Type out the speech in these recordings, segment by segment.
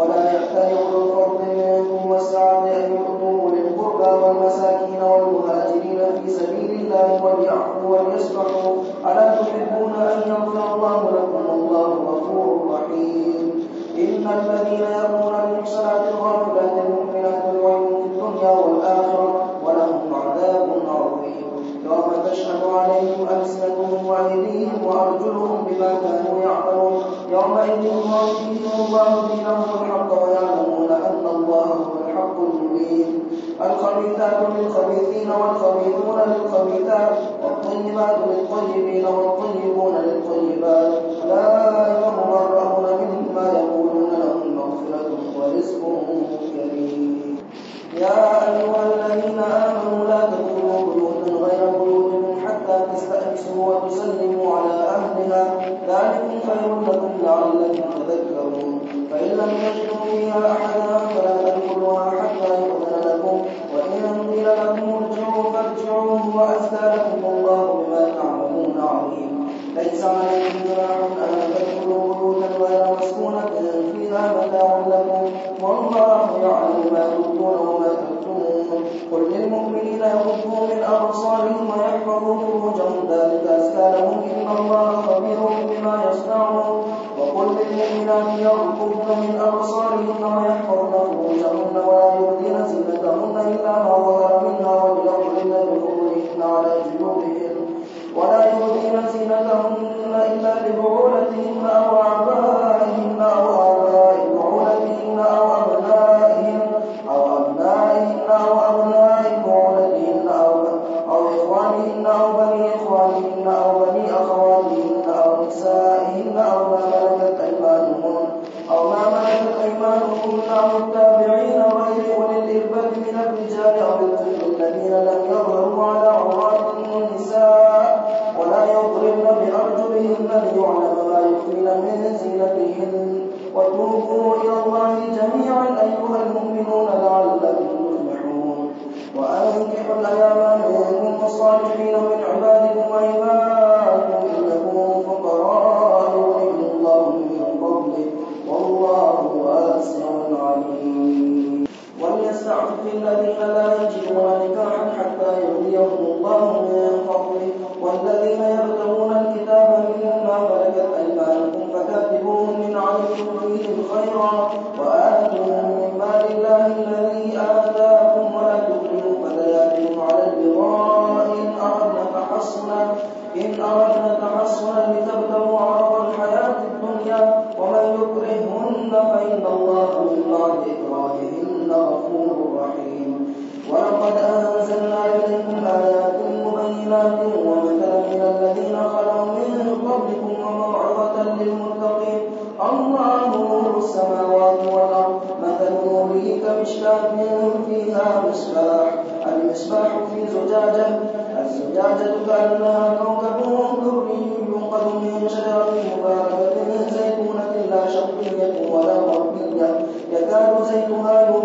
ولا يأتل أولو الفضل منكم والسعة أن يؤتوا أولي القربى والمساكين والمهاجرين في سبيل الله وليعفوا وليصفحوا ألا تحبون أن يغفر الله لكم والله غفور رحيم. إن الذين يرمون المحصنات الغافلات المؤمنات الغيب في الدنيا والآخرة ولهم عذاب عظيم. يوم تشهد عليهم ألسنتهم وأيديهم وأرجلهم بما كانوا يعملون. يومئذ يوفيهم الله دينهم الحق ويعلمون الخبيثات للخبيثين والخبيثون للخبيثات والطيبات للطيبين والطيبون للطيبات. أولئك مبرؤون مما يقولون لهم مغفرة ورزق كريم. يا أيها الذين آمنوا لا تدخلوا بيوتا غير بيوتكم حتى تستأنسوا وتسلموا على أهلها. ذلكم خير لكم لعلكم تذكرون. فإن لم تجدوا فيها أحدا أبصارهم ويحفظوا فروجهم ذلك أزكى لهم إن الله خبير بما يصنعون. وقل للمؤمنات يغضبن من أبصارهن ويحفظن فروجهن ولا يبدين زينتهن إلا ما ظهر منها وليضربن بخمرهن على جيوبهن ولا يبدين زينتهن إلا لبعولتهن أو آبائهن أو آباء بعولتهن أو أبنائهن إلى الله جميعا أيها المؤمنون. نوره كمشكاة فيها مصباح المصباح في زجاجة الزجاجة كأنها كوكب دري يوقد من شجرة مباركة زيتونة لا شرقية ولا غربية يكاد زيتها يضيء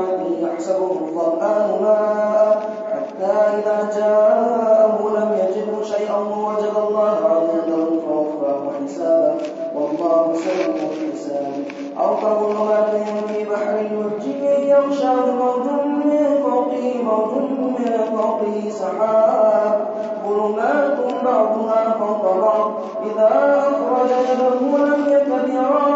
بقيعة يحسبه الظمآن ماء حتى إذا جاءه لم يجده شيئا ووجد الله عنده فوفاه حسابه والله سريع الحساب. أو كظلمات في بحر يرجي يغشاه موج من فوقه موج من فوقه سحاب. ظلمات بعضها فوق بعض. إذا أخرج يده لم يكد يراها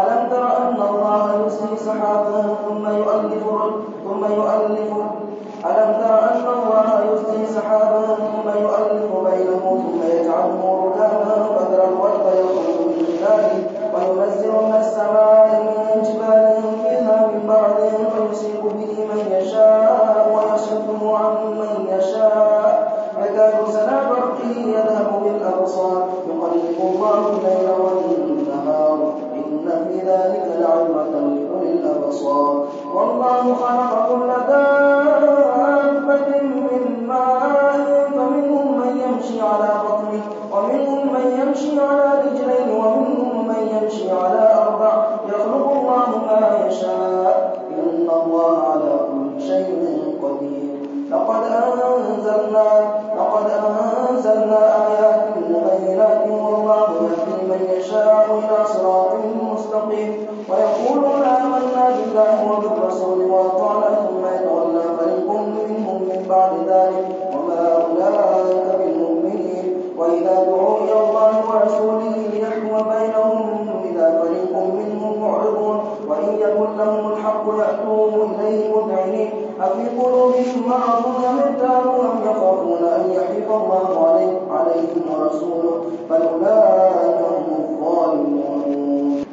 ألم تر أن الله يسري سحابا ثم يؤلف ثم يؤلف ألم تر أن الله يسري سحابا ثم يؤلف بينه ثم يجعله ركاما فترى يخرج من وينزل من السماء من جبال فيها من بعد فيصيب به من يشاء ويصده عن من يشاء. يكاد سنا برقه يذهب بالأبصار يقلب الله الليل أنزلنا لقد أنزلنا آيات مبينات والله يهدي من يشاء إلى صراط مستقيم. ويقولون آمنا بالله وبالرسول وأطعنا ثم يتولى فريق منهم من بعد ذلك وما أولئك بالمؤمنين. وإذا دعوا إلى الله ورسوله ليحكم بينهم إذا فريق منهم معرضون. وإن يكن لهم الحق مذعنين أفي قلوبهم مرض أم ارتابوا أم يخافون أن يحيف الله عليهم ورسوله بل أولئك هم الظالمون.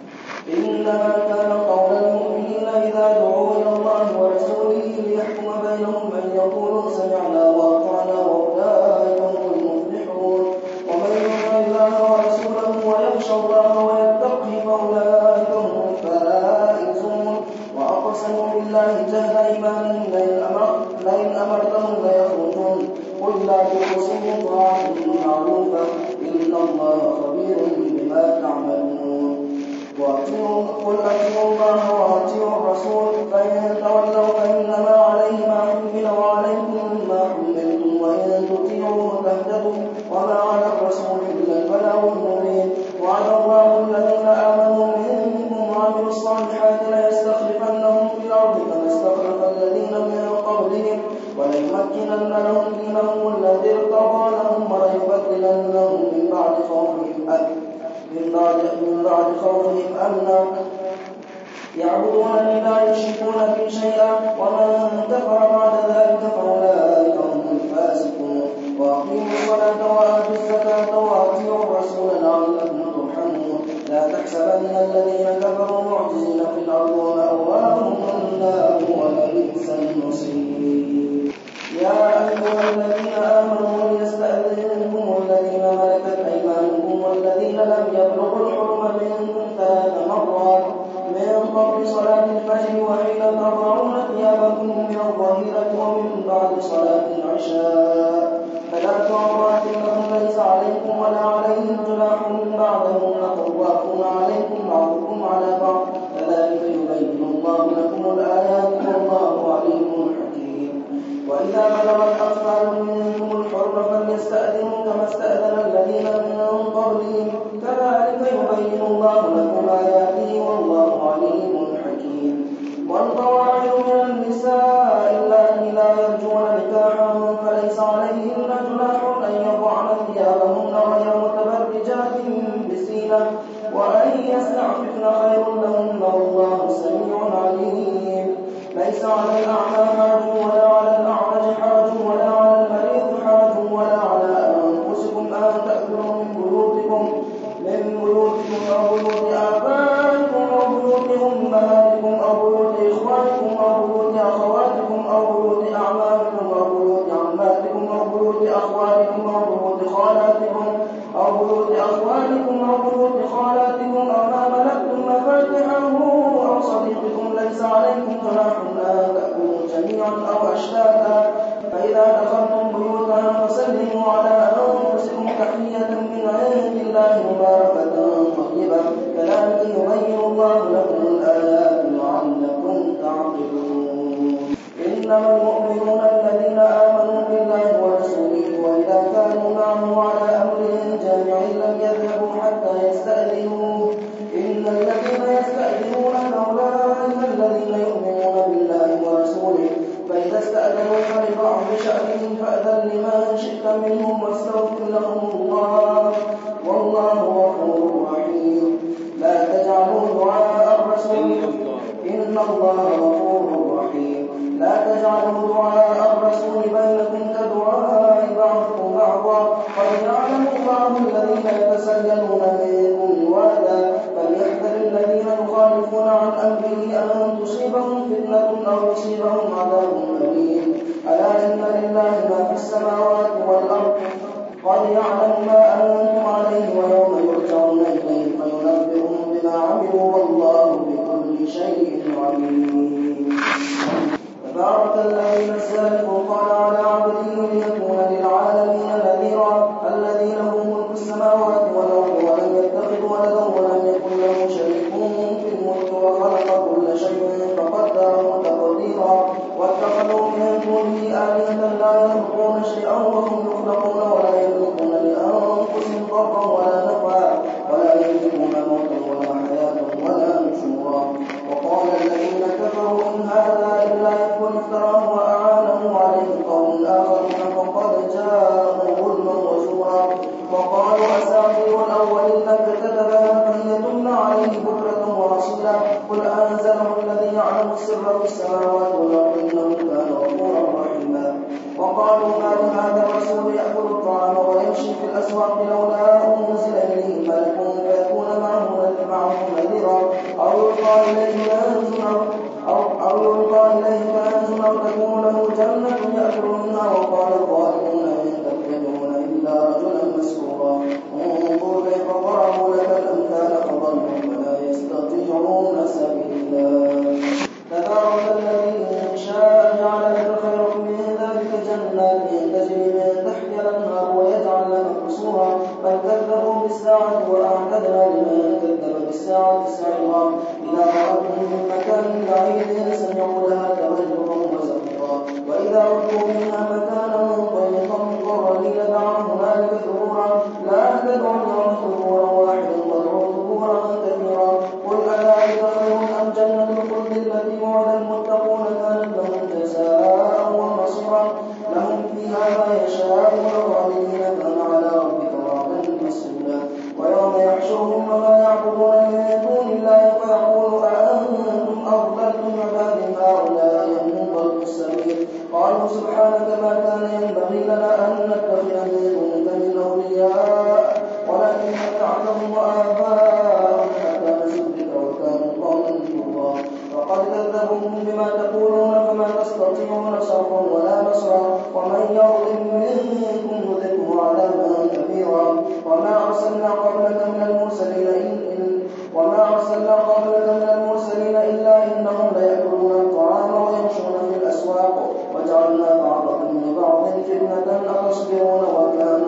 إنما كان قول المؤمنين إذا دعوا إلى الله ورسوله ليحكم بينهم أن يقولوا سمعنا وأطعنا وأولئك هم المفلحون. ومن يطع الله ورسوله ويخشى الله ويتقه فأولئك أيمانهم لئن أمرتهم ليخرجون قل لا تقسموا طاعة معروفة إن الله خبير بما تعملون قل أطيعوا الله وأطيعوا الرسول فإن تولوا فإنما عليه ما حمل وعليكم ما حملتم وإن تطيعوه تهتدوا وما على الرسول لهم دينهم الذي ارتضى لهم وليبدلنهم من بعد خوفهم من بعد خوفهم أمنا يعبدونني لا يشركون بي شيئا ومن كفر بعد قبل صلاة الفجر وحين تضعون ثيابكم من الظهيرة ومن بعد صلاة العشاء. عورات لكم ليس عليكم ولا عليهم جناح بعدهن طوافون عليكم بعضكم على بعض. كذلك يبين الله لكم الآيات والله عليم حكيم. وإذا بلغ الأطفال منكم الحر فليستأذنوا كما استأذن الذين من قبلهم. كذلك يبين الله أو أشتاتا فإذا دخلتم الذين يتسللون منكم وعدا فليحذر الذين يخالفون عن أمره أن تصيبهم فتنة أو يصيبهم عذاب أليم. ألا إن لله ما في السماوات والأرض قد يعلم ما يوم أدرى لمن كذب بالساعة السعيرة إذا رأتهم من مكان بعيد سمعوا لها توجها وزفرا وإذا لكم بما تقولون فما تستطيعون صرفا ولا نصرا. ومن يظلم منكم نذقه عذابا كبيرا. وما أرسلنا قبلك من المرسلين إن وما أرسلنا قبلك من المرسلين إلا إنهم ليأكلون الطعام ويمشون في الأسواق. وجعلنا بعضهم لبعض فتنة أتصبرون وكان